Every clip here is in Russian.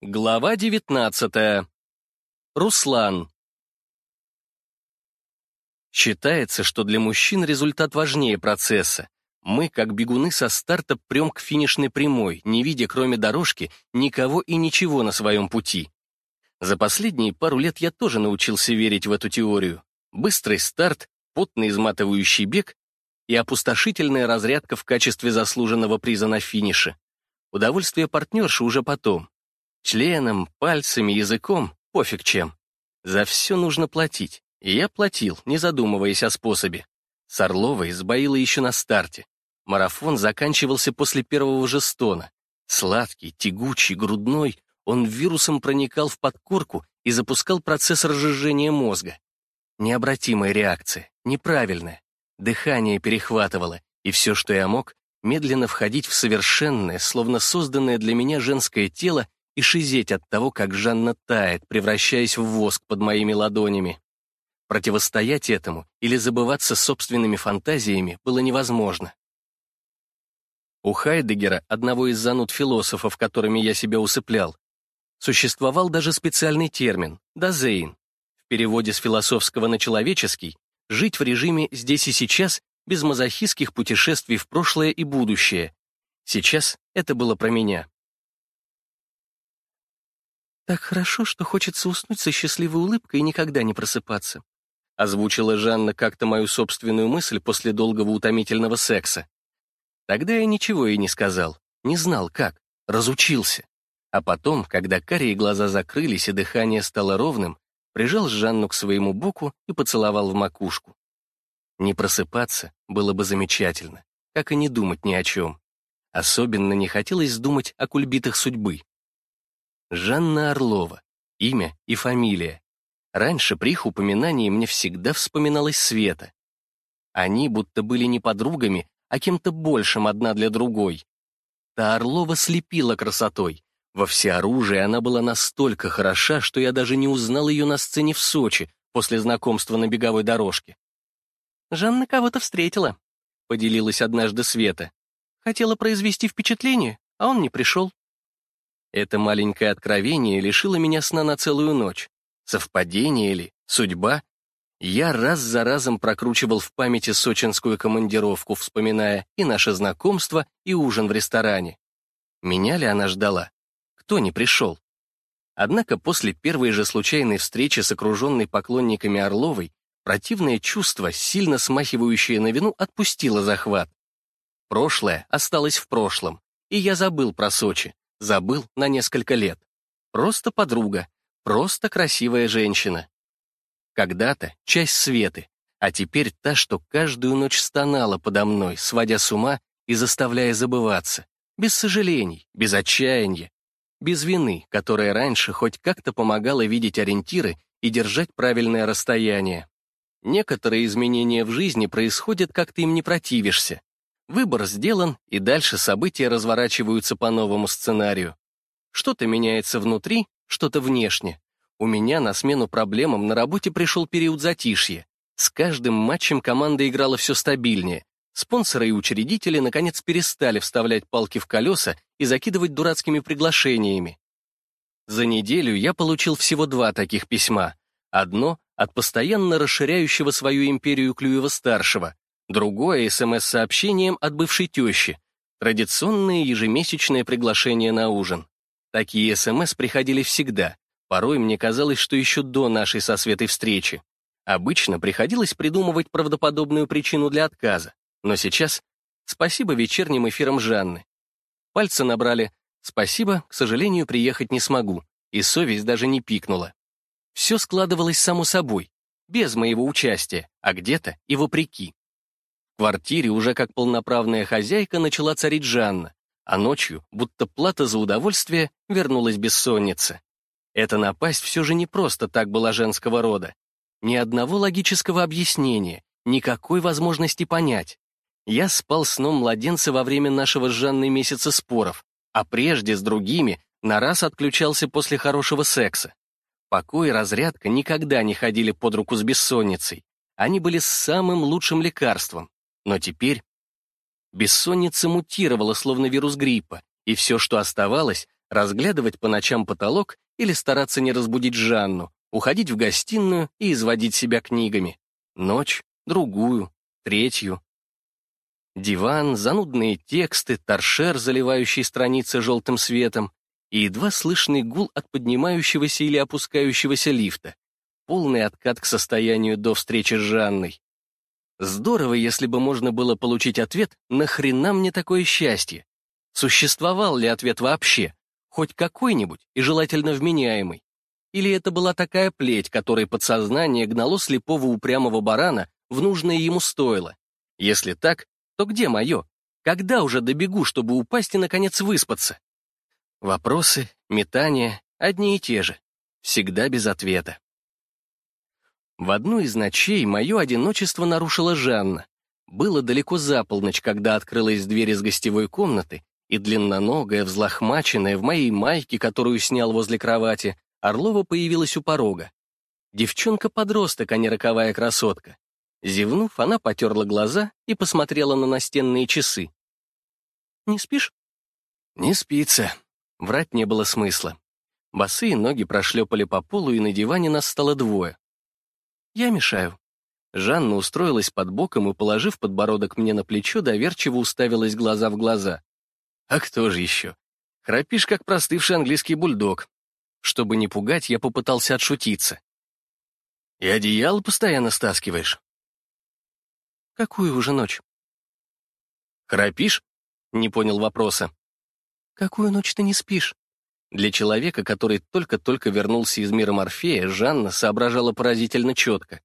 Глава 19. Руслан. Считается, что для мужчин результат важнее процесса. Мы, как бегуны со старта, прем к финишной прямой, не видя, кроме дорожки, никого и ничего на своем пути. За последние пару лет я тоже научился верить в эту теорию. Быстрый старт, потный изматывающий бег и опустошительная разрядка в качестве заслуженного приза на финише. Удовольствие партнерши уже потом. Членом, пальцами, языком, пофиг чем. За все нужно платить. И я платил, не задумываясь о способе. С Орловой сбоила еще на старте. Марафон заканчивался после первого же стона. Сладкий, тягучий, грудной, он вирусом проникал в подкорку и запускал процесс разжижения мозга. Необратимая реакция, неправильная. Дыхание перехватывало, и все, что я мог, медленно входить в совершенное, словно созданное для меня женское тело и шизеть от того, как Жанна тает, превращаясь в воск под моими ладонями. Противостоять этому или забываться собственными фантазиями было невозможно. У Хайдегера, одного из зануд философов, которыми я себя усыплял, существовал даже специальный термин — «дазейн». В переводе с философского на человеческий — жить в режиме «здесь и сейчас» без мазохистских путешествий в прошлое и будущее. Сейчас это было про меня. «Так хорошо, что хочется уснуть со счастливой улыбкой и никогда не просыпаться», озвучила Жанна как-то мою собственную мысль после долгого утомительного секса. Тогда я ничего ей не сказал, не знал как, разучился. А потом, когда карие глаза закрылись и дыхание стало ровным, прижал Жанну к своему боку и поцеловал в макушку. Не просыпаться было бы замечательно, как и не думать ни о чем. Особенно не хотелось думать о кульбитах судьбы. Жанна Орлова. Имя и фамилия. Раньше при их упоминании мне всегда вспоминалась Света. Они будто были не подругами, а кем-то большим одна для другой. Та Орлова слепила красотой. Во всеоружии она была настолько хороша, что я даже не узнал ее на сцене в Сочи после знакомства на беговой дорожке. «Жанна кого-то встретила», — поделилась однажды Света. «Хотела произвести впечатление, а он не пришел». Это маленькое откровение лишило меня сна на целую ночь. Совпадение ли? Судьба? Я раз за разом прокручивал в памяти сочинскую командировку, вспоминая и наше знакомство, и ужин в ресторане. Меня ли она ждала? Кто не пришел? Однако после первой же случайной встречи с окруженной поклонниками Орловой противное чувство, сильно смахивающее на вину, отпустило захват. Прошлое осталось в прошлом, и я забыл про Сочи, Забыл на несколько лет. Просто подруга, просто красивая женщина. Когда-то часть Светы, а теперь та, что каждую ночь стонала подо мной, сводя с ума и заставляя забываться. Без сожалений, без отчаяния, без вины, которая раньше хоть как-то помогала видеть ориентиры и держать правильное расстояние. Некоторые изменения в жизни происходят, как ты им не противишься, Выбор сделан, и дальше события разворачиваются по новому сценарию. Что-то меняется внутри, что-то внешне. У меня на смену проблемам на работе пришел период затишья. С каждым матчем команда играла все стабильнее. Спонсоры и учредители наконец перестали вставлять палки в колеса и закидывать дурацкими приглашениями. За неделю я получил всего два таких письма. Одно — от постоянно расширяющего свою империю Клюева-старшего, Другое — СМС-сообщением от бывшей тещи. Традиционное ежемесячное приглашение на ужин. Такие СМС приходили всегда. Порой мне казалось, что еще до нашей со Светой встречи. Обычно приходилось придумывать правдоподобную причину для отказа. Но сейчас спасибо вечерним эфирам Жанны. Пальцы набрали «Спасибо, к сожалению, приехать не смогу», и совесть даже не пикнула. Все складывалось само собой, без моего участия, а где-то и вопреки. Квартире уже как полноправная хозяйка начала царить Жанна, а ночью, будто плата за удовольствие, вернулась бессонница. Эта напасть все же не просто так была женского рода. Ни одного логического объяснения, никакой возможности понять. Я спал сном младенца во время нашего с Жанной месяца споров, а прежде с другими на раз отключался после хорошего секса. Покой и разрядка никогда не ходили под руку с бессонницей. Они были самым лучшим лекарством. Но теперь бессонница мутировала, словно вирус гриппа, и все, что оставалось, разглядывать по ночам потолок или стараться не разбудить Жанну, уходить в гостиную и изводить себя книгами. Ночь, другую, третью. Диван, занудные тексты, торшер, заливающий страницы желтым светом, и едва слышный гул от поднимающегося или опускающегося лифта. Полный откат к состоянию до встречи с Жанной. Здорово, если бы можно было получить ответ «Нахрена мне такое счастье?» Существовал ли ответ вообще? Хоть какой-нибудь и желательно вменяемый? Или это была такая плеть, которой подсознание гнало слепого упрямого барана в нужное ему стоило? Если так, то где мое? Когда уже добегу, чтобы упасть и, наконец, выспаться? Вопросы, метания одни и те же. Всегда без ответа. В одну из ночей мое одиночество нарушила Жанна. Было далеко за полночь, когда открылась дверь из гостевой комнаты, и длинноногая, взлохмаченная, в моей майке, которую снял возле кровати, Орлова появилась у порога. Девчонка-подросток, а не роковая красотка. Зевнув, она потерла глаза и посмотрела на настенные часы. «Не спишь?» «Не спится». Врать не было смысла. Босые ноги прошлепали по полу, и на диване нас стало двое. «Я мешаю». Жанна устроилась под боком и, положив подбородок мне на плечо, доверчиво уставилась глаза в глаза. «А кто же еще? Храпишь, как простывший английский бульдог. Чтобы не пугать, я попытался отшутиться. «И одеяло постоянно стаскиваешь?» «Какую уже ночь?» «Храпишь?» — не понял вопроса. «Какую ночь ты не спишь?» Для человека, который только-только вернулся из мира Морфея, Жанна соображала поразительно четко.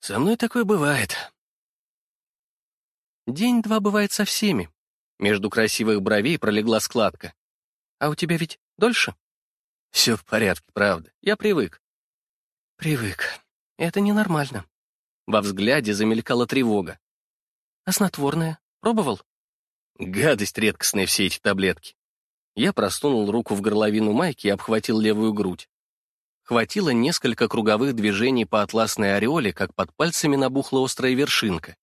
«Со мной такое бывает». День-два бывает со всеми. Между красивых бровей пролегла складка. «А у тебя ведь дольше?» Все в порядке, правда. Я привык. Привык. Это ненормально. Во взгляде замелькала тревога. А снотворное? Пробовал? Гадость редкостная все эти таблетки. Я просунул руку в горловину майки и обхватил левую грудь. Хватило несколько круговых движений по атласной ореоле, как под пальцами набухла острая вершинка.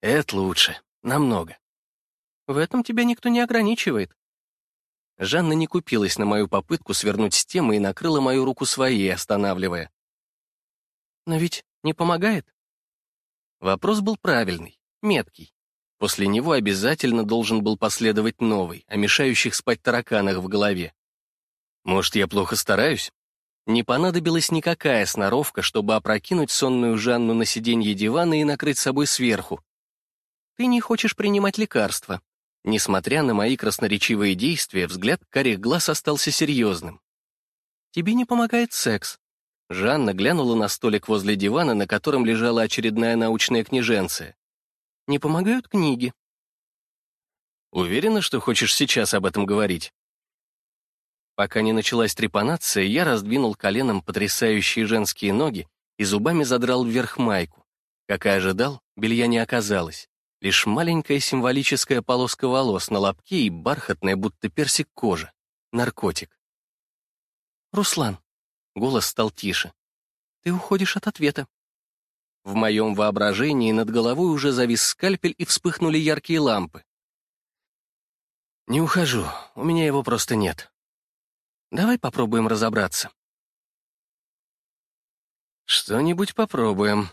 Это лучше. Намного. В этом тебя никто не ограничивает. Жанна не купилась на мою попытку свернуть с темы и накрыла мою руку своей, останавливая. «Но ведь не помогает?» Вопрос был правильный, меткий. После него обязательно должен был последовать новый, о мешающих спать тараканах в голове. Может, я плохо стараюсь? Не понадобилась никакая сноровка, чтобы опрокинуть сонную Жанну на сиденье дивана и накрыть собой сверху. Ты не хочешь принимать лекарства. Несмотря на мои красноречивые действия, взгляд карих глаз остался серьезным. «Тебе не помогает секс». Жанна глянула на столик возле дивана, на котором лежала очередная научная книженция. «Не помогают книги». «Уверена, что хочешь сейчас об этом говорить?» Пока не началась трепанация, я раздвинул коленом потрясающие женские ноги и зубами задрал вверх майку. Как и ожидал, белья не оказалось. Лишь маленькая символическая полоска волос на лобке и бархатная, будто персик кожа. Наркотик. «Руслан», — голос стал тише, — «ты уходишь от ответа». В моем воображении над головой уже завис скальпель и вспыхнули яркие лампы. «Не ухожу, у меня его просто нет. Давай попробуем разобраться». «Что-нибудь попробуем»,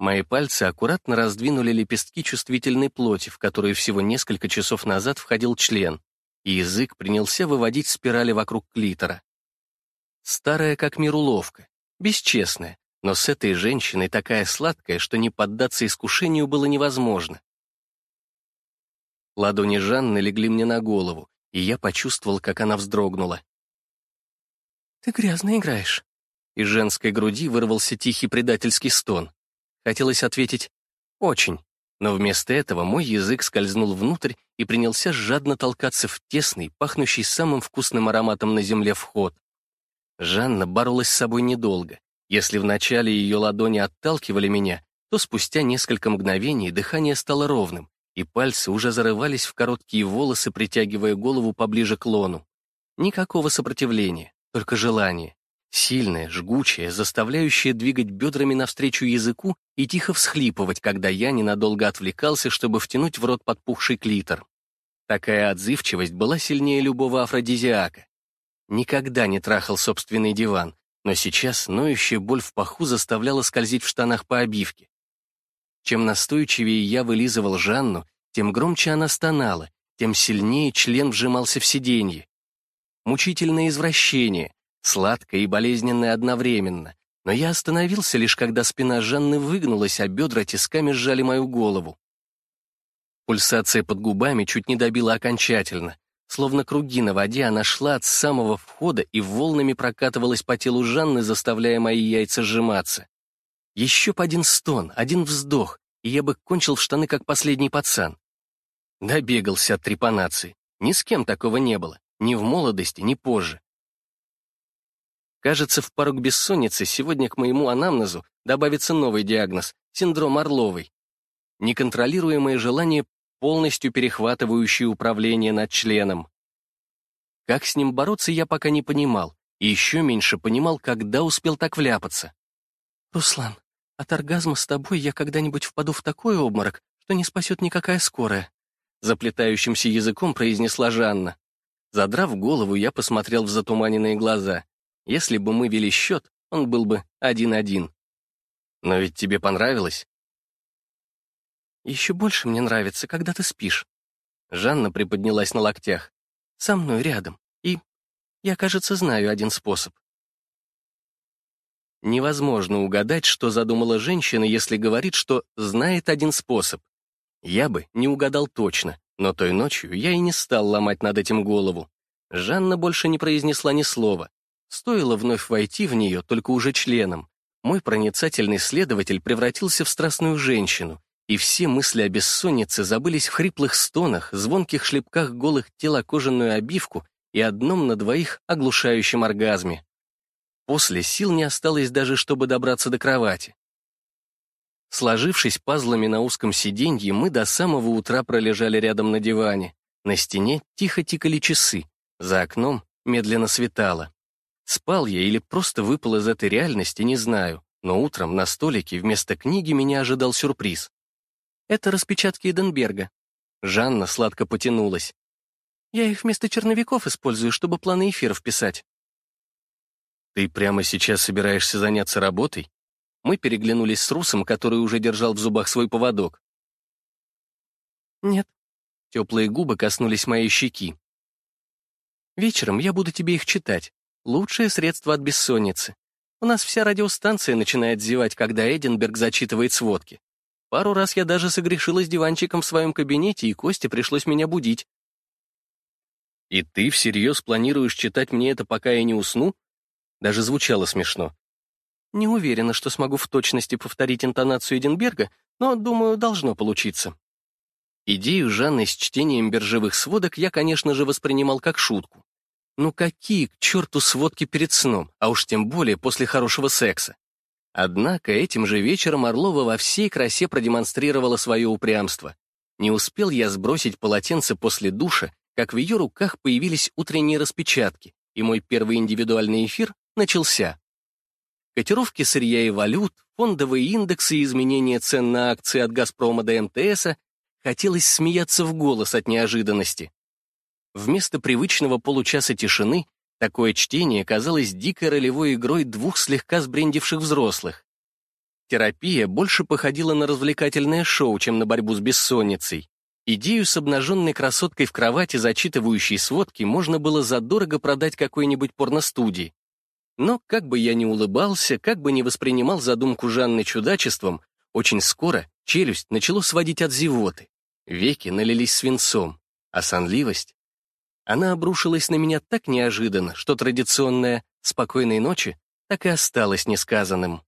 Мои пальцы аккуратно раздвинули лепестки чувствительной плоти, в которую всего несколько часов назад входил член, и язык принялся выводить спирали вокруг клитора. Старая как мир уловка, бесчестная, но с этой женщиной такая сладкая, что не поддаться искушению было невозможно. Ладони Жанны легли мне на голову, и я почувствовал, как она вздрогнула. «Ты грязно играешь». Из женской груди вырвался тихий предательский стон. Хотелось ответить «очень», но вместо этого мой язык скользнул внутрь и принялся жадно толкаться в тесный, пахнущий самым вкусным ароматом на земле вход. Жанна боролась с собой недолго. Если вначале ее ладони отталкивали меня, то спустя несколько мгновений дыхание стало ровным, и пальцы уже зарывались в короткие волосы, притягивая голову поближе к лону. Никакого сопротивления, только желание. Сильная, жгучая, заставляющая двигать бедрами навстречу языку и тихо всхлипывать, когда я ненадолго отвлекался, чтобы втянуть в рот подпухший клитор. Такая отзывчивость была сильнее любого афродизиака. Никогда не трахал собственный диван, но сейчас ноющая боль в паху заставляла скользить в штанах по обивке. Чем настойчивее я вылизывал Жанну, тем громче она стонала, тем сильнее член вжимался в сиденье. Мучительное извращение, сладкое и болезненное одновременно, но я остановился лишь когда спина Жанны выгнулась, а бедра тисками сжали мою голову. Пульсация под губами чуть не добила окончательно. Словно круги на воде, она шла от самого входа и волнами прокатывалась по телу Жанны, заставляя мои яйца сжиматься. Еще по один стон, один вздох, и я бы кончил в штаны, как последний пацан. Добегался от трепанации. Ни с кем такого не было. Ни в молодости, ни позже. Кажется, в порог бессонницы сегодня к моему анамнезу добавится новый диагноз — синдром Орловой. Неконтролируемое желание, полностью перехватывающее управление над членом. Как с ним бороться, я пока не понимал, и еще меньше понимал, когда успел так вляпаться. «Руслан, от оргазма с тобой я когда-нибудь впаду в такой обморок, что не спасет никакая скорая», заплетающимся языком произнесла Жанна. Задрав голову, я посмотрел в затуманенные глаза. Если бы мы вели счет, он был бы один-один. Но ведь тебе понравилось? Еще больше мне нравится, когда ты спишь. Жанна приподнялась на локтях. Со мной рядом. И я, кажется, знаю один способ. Невозможно угадать, что задумала женщина, если говорит, что знает один способ. Я бы не угадал точно, но той ночью я и не стал ломать над этим голову. Жанна больше не произнесла ни слова. Стоило вновь войти в нее, только уже членом. Мой проницательный следователь превратился в страстную женщину, и все мысли о бессоннице забылись в хриплых стонах, звонких шлепках голых тел о кожаную обивку и одном на двоих оглушающем оргазме. После сил не осталось даже, чтобы добраться до кровати. Сложившись пазлами на узком сиденье, мы до самого утра пролежали рядом на диване. На стене тихо тикали часы, за окном медленно светало. Спал я или просто выпал из этой реальности, не знаю, но утром на столике вместо книги меня ожидал сюрприз. Это распечатки Эденберга. Жанна сладко потянулась. Я их вместо черновиков использую, чтобы планы эфиров писать. Ты прямо сейчас собираешься заняться работой? Мы переглянулись с Русом, который уже держал в зубах свой поводок. Нет. Теплые губы коснулись моей щеки. Вечером я буду тебе их читать. Лучшее средство от бессонницы. У нас вся радиостанция начинает зевать, когда Эдинберг зачитывает сводки. Пару раз я даже согрешилась диванчиком в своем кабинете, и Косте пришлось меня будить. «И ты всерьез планируешь читать мне это, пока я не усну?» Даже звучало смешно. Не уверена, что смогу в точности повторить интонацию Эдинберга, но, думаю, должно получиться. Идею Жанны с чтением биржевых сводок я, конечно же, воспринимал как шутку. Ну какие к черту сводки перед сном, а уж тем более после хорошего секса? Однако этим же вечером Орлова во всей красе продемонстрировала свое упрямство. Не успел я сбросить полотенце после душа, как в ее руках появились утренние распечатки, и мой первый индивидуальный эфир начался. Котировки сырья и валют, фондовые индексы и изменения цен на акции от «Газпрома» до МТСа хотелось смеяться в голос от неожиданности. Вместо привычного получаса тишины такое чтение казалось дикой ролевой игрой двух слегка сбрендивших взрослых. Терапия больше походила на развлекательное шоу, чем на борьбу с бессонницей. Идею с обнаженной красоткой в кровати, зачитывающей сводки, можно было задорого продать какой-нибудь порностудии. Но как бы я ни улыбался, как бы ни воспринимал задумку Жанны чудачеством, очень скоро челюсть начало сводить от зевоты. Веки налились свинцом, а сонливость она обрушилась на меня так неожиданно, что традиционное «спокойной ночи» так и осталось несказанным.